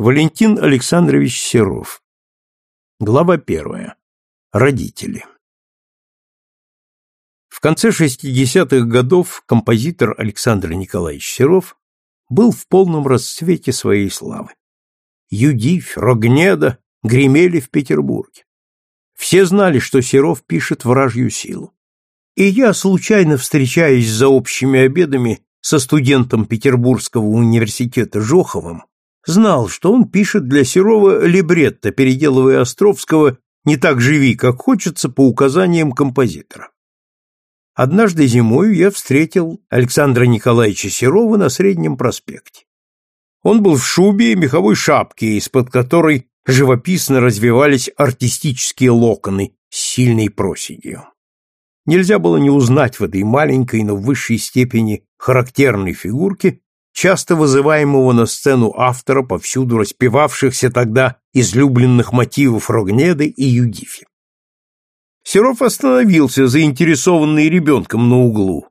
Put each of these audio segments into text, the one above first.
Валентин Александрович Серов. Глава первая. Родители. В конце 60-х годов композитор Александр Николаевич Серов был в полном расцвете своей славы. Юдивь, Рогнеда гремели в Петербурге. Все знали, что Серов пишет вражью силу. И я, случайно встречаясь за общими обедами со студентом Петербургского университета Жоховым, знал, что он пишет для Серова либретто, переделывая Островского «Не так живи, как хочется» по указаниям композитора. Однажды зимой я встретил Александра Николаевича Серова на Среднем проспекте. Он был в шубе и меховой шапке, из-под которой живописно развивались артистические локоны с сильной проседью. Нельзя было не узнать в этой маленькой, но в высшей степени характерной фигурке часто вызываемого на сцену автора, повсюду распевавшихся тогда излюбленных мотивов Рогнеды и Юдифи. Серов остановился, заинтересованный ребенком на углу,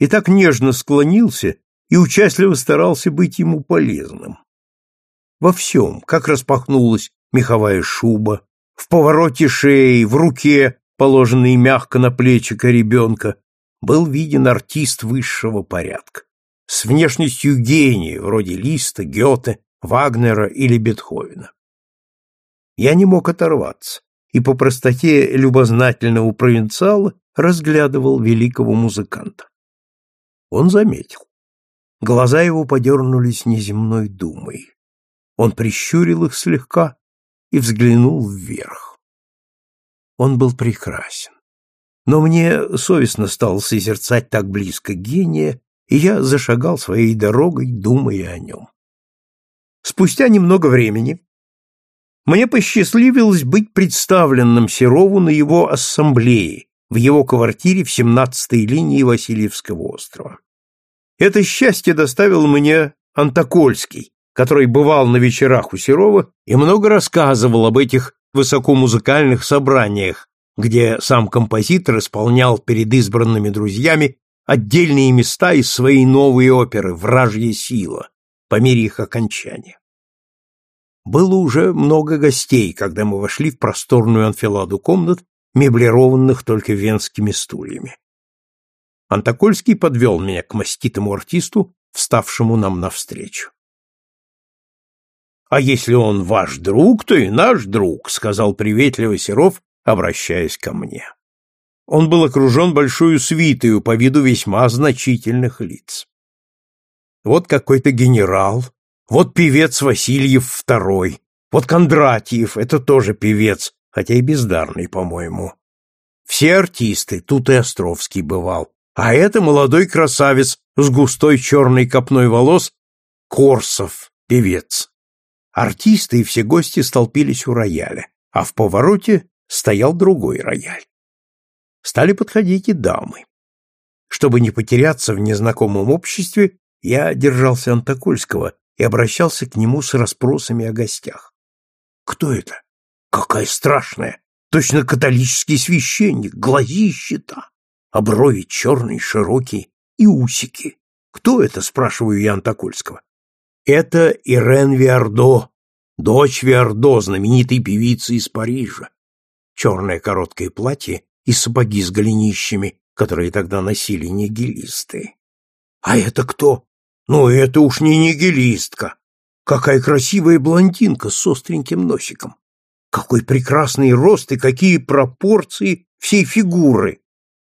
и так нежно склонился и участливо старался быть ему полезным. Во всем, как распахнулась меховая шуба, в повороте шеи, в руке, положенной мягко на плечико ребенка, был виден артист высшего порядка с внешностью гения, вроде Листа, Гёте, Вагнера или Бетховена. Я не мог оторваться и по простоте любознательного провинциала разглядывал великого музыканта. Он заметил. Глаза его подернулись неземной думой. Он прищурил их слегка и взглянул вверх. Он был прекрасен. Но мне совестно стало созерцать так близко гения и я зашагал своей дорогой, думая о нем. Спустя немного времени мне посчастливилось быть представленным Серову на его ассамблее в его квартире в 17-й линии Васильевского острова. Это счастье доставил мне Антокольский, который бывал на вечерах у Серова и много рассказывал об этих высокомузыкальных собраниях, где сам композитор исполнял перед избранными друзьями отдельные места из своей новой оперы «Вражья сила» по мере их окончания. Было уже много гостей, когда мы вошли в просторную анфиладу комнат, меблированных только венскими стульями. Антокольский подвел меня к маститому артисту, вставшему нам навстречу. — А если он ваш друг, то и наш друг, — сказал приветливо Серов, обращаясь ко мне он был окружен большой свитою по виду весьма значительных лиц. Вот какой-то генерал, вот певец Васильев II, вот Кондратьев, это тоже певец, хотя и бездарный, по-моему. Все артисты, тут и Островский бывал, а это молодой красавец с густой черной копной волос, Корсов, певец. Артисты и все гости столпились у рояля, а в повороте стоял другой рояль стали подходить и дамы. Чтобы не потеряться в незнакомом обществе, я держался Антокольского и обращался к нему с расспросами о гостях. Кто это? Какая страшная! Точно католический священник, глазища-то, а брови черные, широкие и усики. Кто это, спрашиваю я Антокольского. Это Ирен Виардо, дочь Виардо, знаменитой певицы из Парижа. Черное короткое платье и сапоги с голенищами, которые тогда носили нигилисты. А это кто? Ну, это уж не нигилистка. Какая красивая блондинка с остреньким носиком. Какой прекрасный рост и какие пропорции всей фигуры.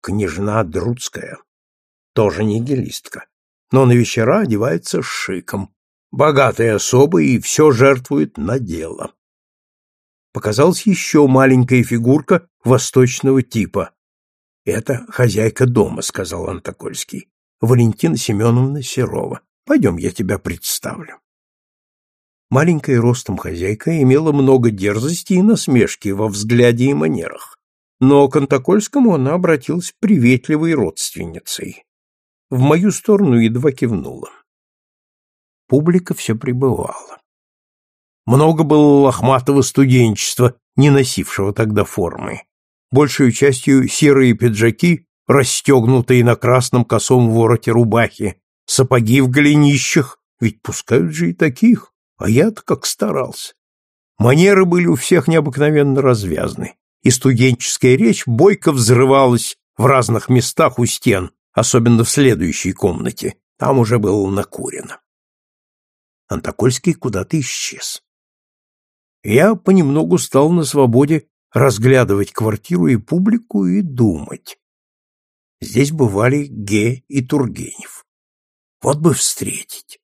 Княжна Друцкая. Тоже нигилистка. Но на вечера одевается шиком. Богатая особа и все жертвует на дело показалась еще маленькая фигурка восточного типа. «Это хозяйка дома», — сказал Антокольский. «Валентина Семеновна Серова. Пойдем, я тебя представлю». Маленькая ростом хозяйка имела много дерзости и насмешки во взгляде и манерах, но к Антокольскому она обратилась приветливой родственницей. В мою сторону едва кивнула. Публика все пребывала. Много было лохматого студенчества, не носившего тогда формы. Большую частью серые пиджаки, расстегнутые на красном косом вороте рубахи, сапоги в голенищах, ведь пускают же и таких, А я-то как старался. Манеры были у всех необыкновенно развязны, и студенческая речь бойко взрывалась в разных местах у стен, особенно в следующей комнате. Там уже было накурено. Антокольский куда-то исчез. Я понемногу стал на свободе разглядывать квартиру и публику и думать. Здесь бывали Ге и Тургенев. Вот бы встретить.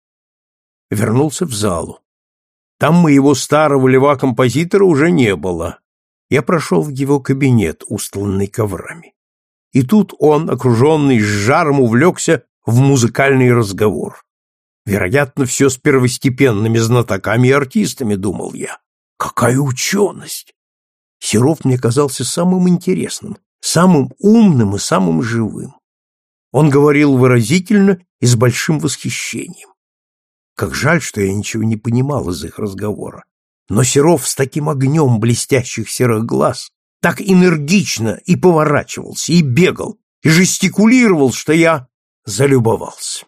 Вернулся в залу. Там моего старого льва-композитора уже не было. Я прошел в его кабинет, устланный коврами. И тут он, окруженный жаром, увлекся в музыкальный разговор. Вероятно, все с первостепенными знатоками и артистами, думал я. Какая ученость! Серов мне казался самым интересным, самым умным и самым живым. Он говорил выразительно и с большим восхищением. Как жаль, что я ничего не понимал из их разговора. Но Серов с таким огнем блестящих серых глаз так энергично и поворачивался, и бегал, и жестикулировал, что я залюбовался.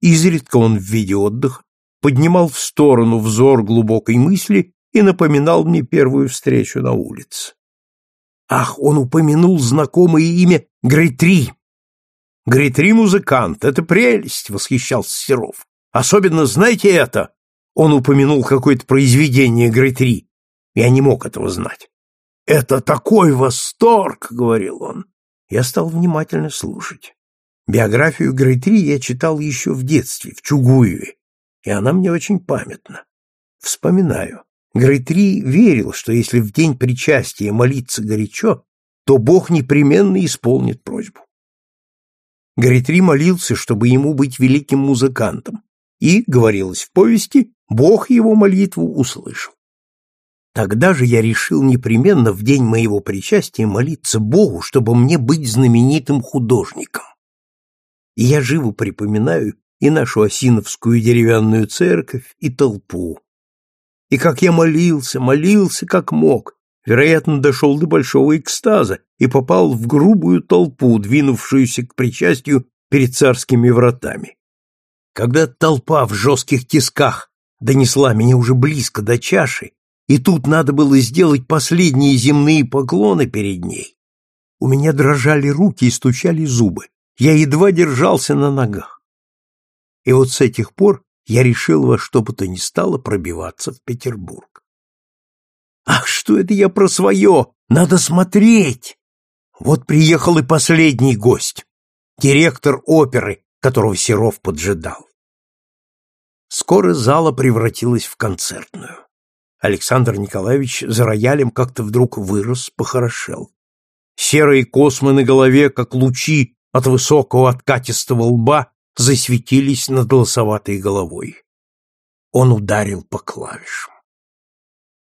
Изредка он в виде отдыха поднимал в сторону взор глубокой мысли и напоминал мне первую встречу на улице. Ах, он упомянул знакомое имя Грейтри. Грейтри музыкант, это прелесть, восхищался Серов. Особенно, знаете это? Он упомянул какое-то произведение Грейтри. Я не мог этого знать. Это такой восторг, говорил он. Я стал внимательно слушать. Биографию Грейтри я читал еще в детстве, в Чугуеве, и она мне очень памятна. Вспоминаю. Грейтри верил, что если в день причастия молиться горячо, то Бог непременно исполнит просьбу. Грейтри молился, чтобы ему быть великим музыкантом, и, говорилось в повести, Бог его молитву услышал. Тогда же я решил непременно в день моего причастия молиться Богу, чтобы мне быть знаменитым художником. И я живо припоминаю и нашу Осиновскую деревянную церковь, и толпу, и как я молился, молился как мог, вероятно, дошел до большого экстаза и попал в грубую толпу, двинувшуюся к причастию перед царскими вратами. Когда толпа в жестких тисках донесла меня уже близко до чаши, и тут надо было сделать последние земные поклоны перед ней, у меня дрожали руки и стучали зубы, я едва держался на ногах. И вот с этих пор я решил во что бы то ни стало пробиваться в Петербург. Ах, что это я про свое? Надо смотреть! Вот приехал и последний гость, директор оперы, которого Серов поджидал. Скоро зала превратилась в концертную. Александр Николаевич за роялем как-то вдруг вырос, похорошел. Серые космы на голове, как лучи от высокого откатистого лба, засветились над лосоватой головой. Он ударил по клавишам.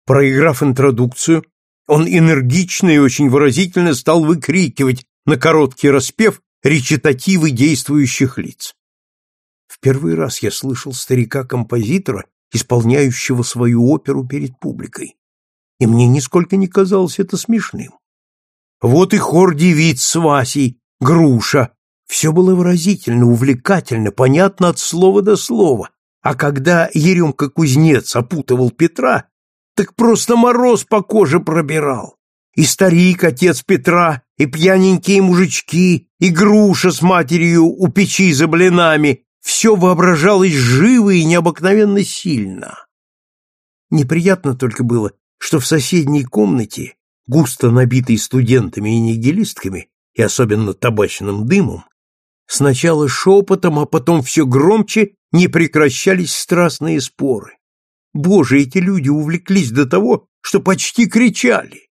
Проиграв интродукцию, он энергично и очень выразительно стал выкрикивать на короткий распев речитативы действующих лиц. В первый раз я слышал старика-композитора, исполняющего свою оперу перед публикой, и мне нисколько не казалось это смешным. Вот и хор девиц с Васей, Груша, все было выразительно, увлекательно, понятно от слова до слова. А когда Еремка-кузнец опутывал Петра, так просто мороз по коже пробирал. И старик, отец Петра, и пьяненькие мужички, и груша с матерью у печи за блинами — все воображалось живо и необыкновенно сильно. Неприятно только было, что в соседней комнате, густо набитой студентами и нигилистками, и особенно табачным дымом, Сначала шепотом, а потом все громче не прекращались страстные споры. Боже, эти люди увлеклись до того, что почти кричали.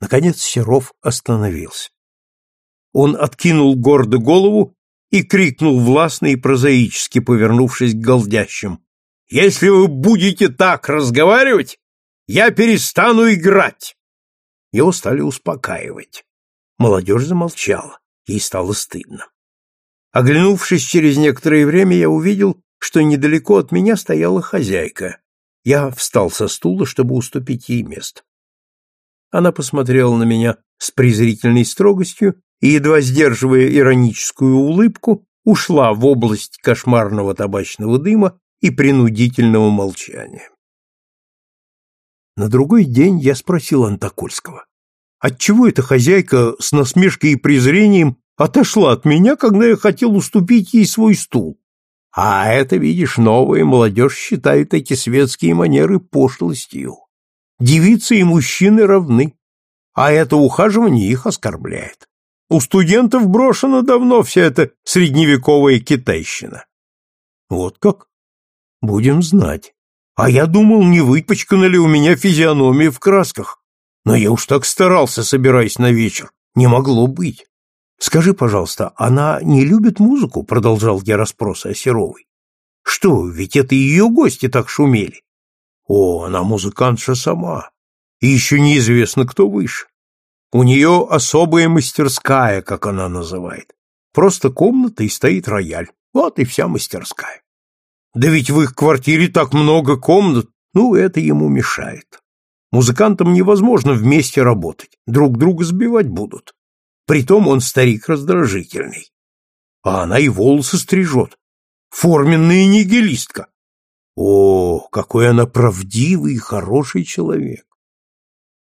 Наконец Серов остановился. Он откинул гордо голову и крикнул властно и прозаически, повернувшись к голдящим. «Если вы будете так разговаривать, я перестану играть!» Его стали успокаивать. Молодежь замолчала. Ей стало стыдно. Оглянувшись через некоторое время, я увидел, что недалеко от меня стояла хозяйка. Я встал со стула, чтобы уступить ей место. Она посмотрела на меня с презрительной строгостью и, едва сдерживая ироническую улыбку, ушла в область кошмарного табачного дыма и принудительного молчания. На другой день я спросил Антокольского, отчего эта хозяйка с насмешкой и презрением отошла от меня, когда я хотел уступить ей свой стул. А это, видишь, новая молодежь считает эти светские манеры пошлостью. Девицы и мужчины равны, а это ухаживание их оскорбляет. У студентов брошена давно вся эта средневековая китайщина. Вот как? Будем знать. А я думал, не выпачкана ли у меня физиономия в красках. Но я уж так старался, собираясь на вечер. Не могло быть. Скажи, пожалуйста, она не любит музыку? Продолжал я расспросы о Серовой. Что, ведь это ее гости так шумели. О, она музыкантша сама. И еще неизвестно, кто выше. У нее особая мастерская, как она называет. Просто комната и стоит рояль. Вот и вся мастерская. Да ведь в их квартире так много комнат, ну, это ему мешает. Музыкантам невозможно вместе работать, друг друга сбивать будут. Притом он старик раздражительный. А она и волосы стрижет. Форменная нигилистка. О, какой она правдивый и хороший человек.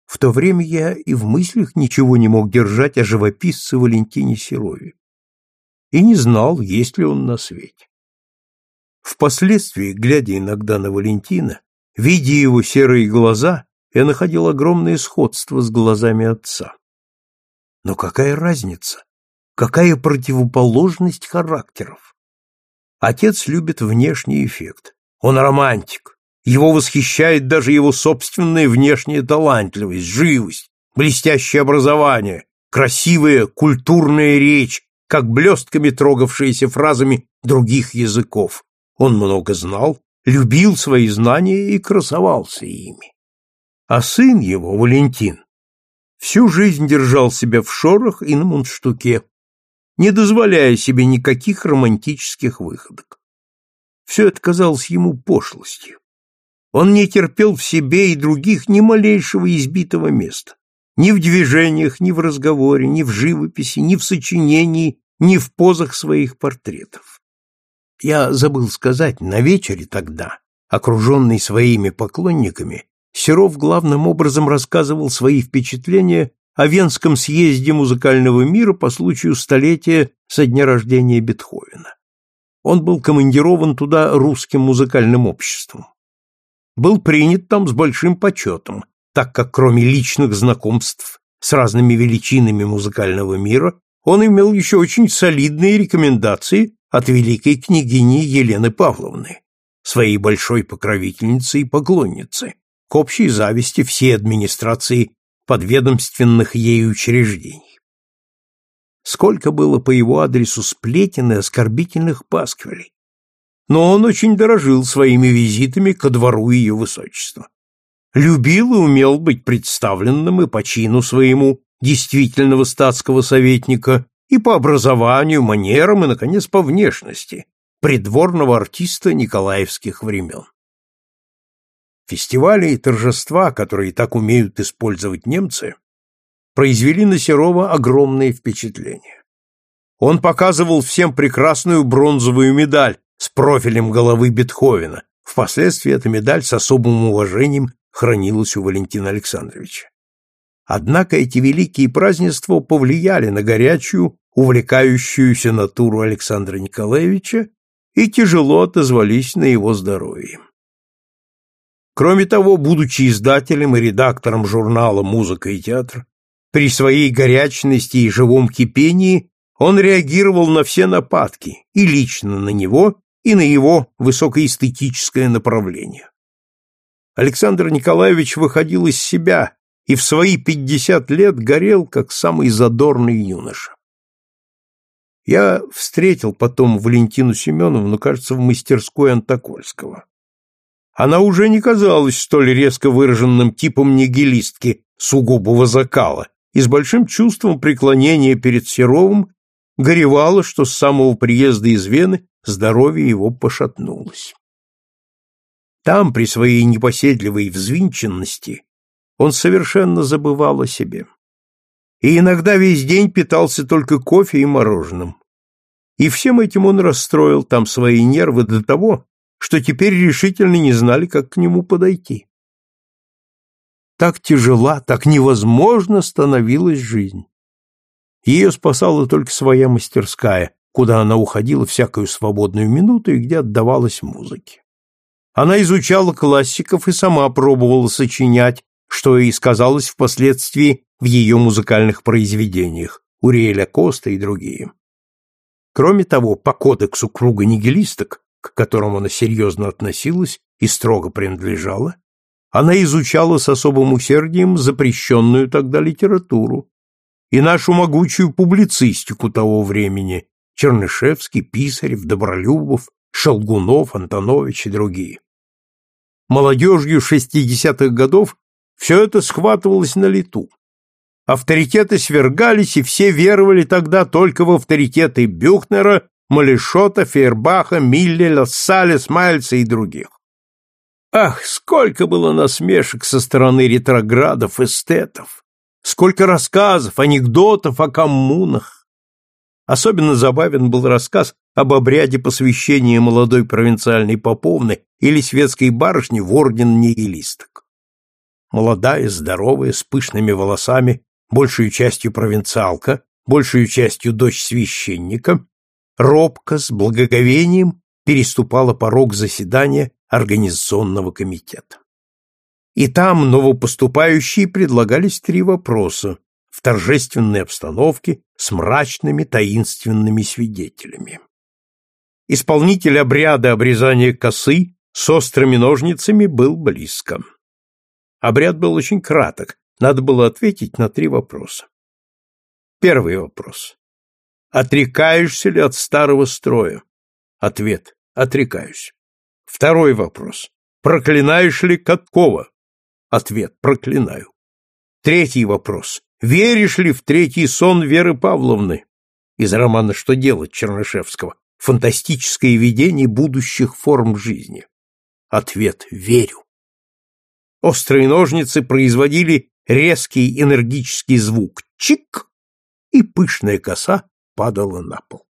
В то время я и в мыслях ничего не мог держать о живописце Валентине Серове. И не знал, есть ли он на свете. Впоследствии, глядя иногда на Валентина, видя его серые глаза, я находил огромное сходство с глазами отца. Но какая разница? Какая противоположность характеров? Отец любит внешний эффект. Он романтик. Его восхищает даже его собственная внешняя талантливость, живость, блестящее образование, красивая культурная речь, как блестками трогавшиеся фразами других языков. Он много знал, любил свои знания и красовался ими. А сын его, Валентин, всю жизнь держал себя в шорах и на мундштуке, не дозволяя себе никаких романтических выходок. Все это казалось ему пошлостью. Он не терпел в себе и других ни малейшего избитого места. Ни в движениях, ни в разговоре, ни в живописи, ни в сочинении, ни в позах своих портретов. Я забыл сказать, на вечере тогда, окруженный своими поклонниками, Серов главным образом рассказывал свои впечатления о Венском съезде музыкального мира по случаю столетия со дня рождения Бетховена. Он был командирован туда русским музыкальным обществом. Был принят там с большим почетом, так как кроме личных знакомств с разными величинами музыкального мира, он имел еще очень солидные рекомендации от великой княгини Елены Павловны, своей большой покровительницы и поклонницы, к общей зависти всей администрации подведомственных ей учреждений. Сколько было по его адресу сплетен и оскорбительных пасквилей. Но он очень дорожил своими визитами ко двору ее высочества. Любил и умел быть представленным и по чину своему действительного статского советника и по образованию, манерам и, наконец, по внешности придворного артиста николаевских времен. Фестивали и торжества, которые так умеют использовать немцы, произвели на Серова огромное впечатление. Он показывал всем прекрасную бронзовую медаль с профилем головы Бетховена. Впоследствии эта медаль с особым уважением хранилась у Валентина Александровича. Однако эти великие празднества повлияли на горячую, увлекающуюся натуру Александра Николаевича и тяжело отозвались на его здоровье. Кроме того, будучи издателем и редактором журнала «Музыка и театр», при своей горячности и живом кипении он реагировал на все нападки, и лично на него, и на его высокоэстетическое направление. Александр Николаевич выходил из себя и в свои пятьдесят лет горел, как самый задорный юноша. Я встретил потом Валентину Семеновну, кажется, в мастерской Антокольского. Она уже не казалась столь резко выраженным типом нигилистки сугубого закала и с большим чувством преклонения перед Серовым горевала, что с самого приезда из Вены здоровье его пошатнулось. Там, при своей непоседливой взвинченности, он совершенно забывал о себе. И иногда весь день питался только кофе и мороженым. И всем этим он расстроил там свои нервы до того, что теперь решительно не знали, как к нему подойти. Так тяжела, так невозможно становилась жизнь. Ее спасала только своя мастерская, куда она уходила всякую свободную минуту и где отдавалась музыке. Она изучала классиков и сама пробовала сочинять, что и сказалось впоследствии в ее музыкальных произведениях, Уриэля Коста и другие. Кроме того, по кодексу круга нигилисток, к которому она серьезно относилась и строго принадлежала, она изучала с особым усердием запрещенную тогда литературу и нашу могучую публицистику того времени Чернышевский, Писарев, Добролюбов, Шелгунов, Антонович и другие. Молодежью шестидесятых годов все это схватывалось на лету. Авторитеты свергались, и все веровали тогда только в авторитеты Бюхнера, Малешота, Фейербаха, Миллеля, Саля, Смайльца и других. Ах, сколько было насмешек со стороны ретроградов, эстетов! Сколько рассказов, анекдотов о коммунах! Особенно забавен был рассказ об обряде посвящения молодой провинциальной поповны или светской барышни в орден нигилисток. Молодая, здоровая, с пышными волосами, большую частью провинциалка, большую частью дочь священника, робко, с благоговением переступала порог заседания организационного комитета. И там новопоступающие предлагались три вопроса в торжественной обстановке с мрачными таинственными свидетелями. Исполнитель обряда обрезания косы с острыми ножницами был близко. Обряд был очень краток, надо было ответить на три вопроса. Первый вопрос. Отрекаешься ли от старого строя? Ответ. Отрекаюсь. Второй вопрос. Проклинаешь ли Каткова? Ответ. Проклинаю. Третий вопрос. Веришь ли в третий сон Веры Павловны? Из романа «Что делать» Чернышевского. Фантастическое видение будущих форм жизни. Ответ. Верю. Острые ножницы производили резкий энергический звук «чик», и пышная коса падала на пол.